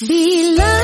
Bila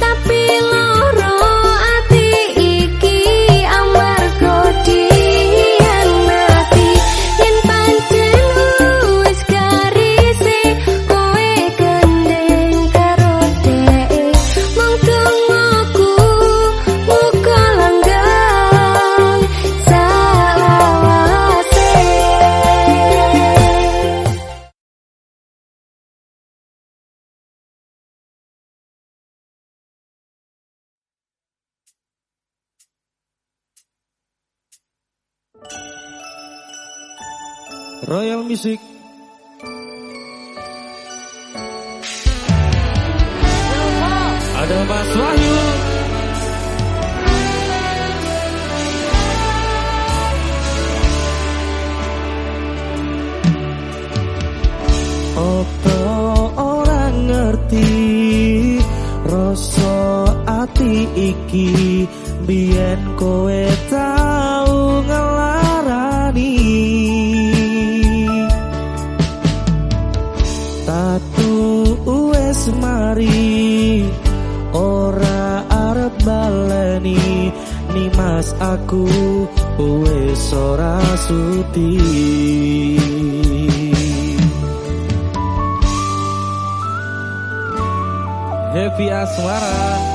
Tapi Royal Music. Ada Mas Wahyu. Opo orang ngerti Rasa ati iki? Biyen kowe tak aku wes ora suti. Happy Asmara